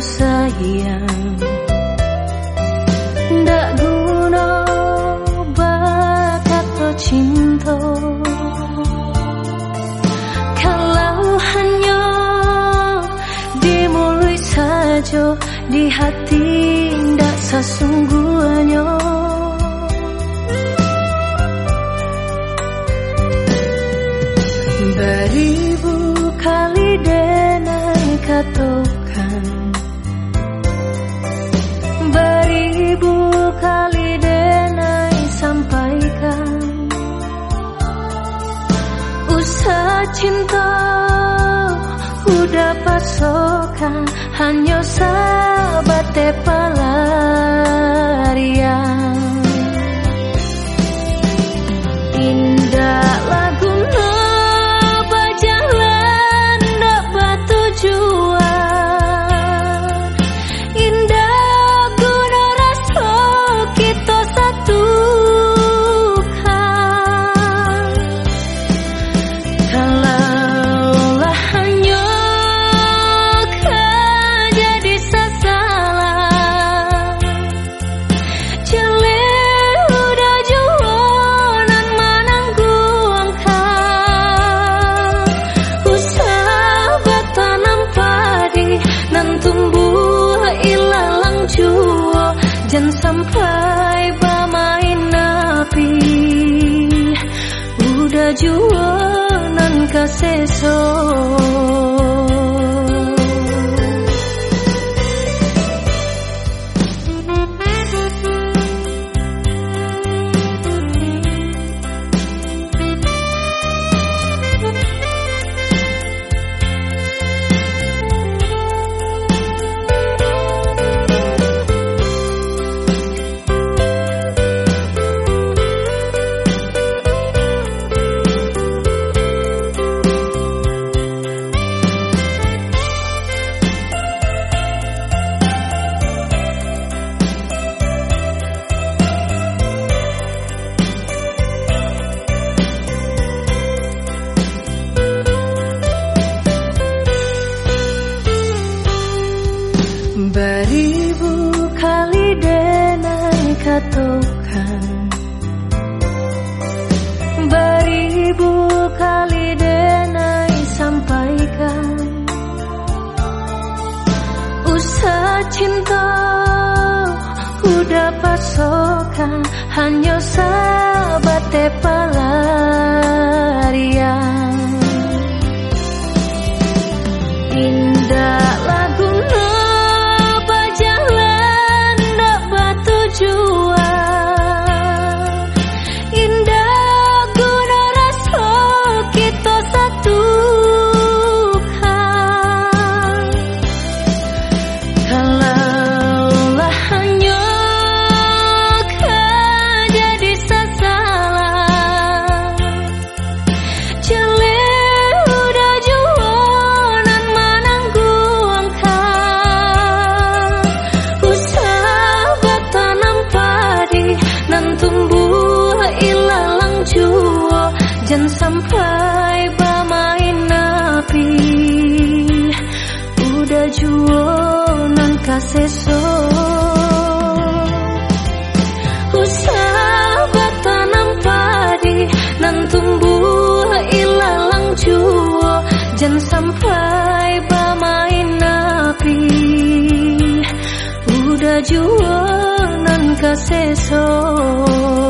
sayang. Ndak guna bakat cinta. Kalau hanya dimulai saja di hati ndak sesungguhnya. Beribu kali denai katakan Udah jualan kasesok Beribu kali denai katakan Beribu kali denai sampaikan. Usah cinta udah pasokan Hanya sahabat pelarian digas eso.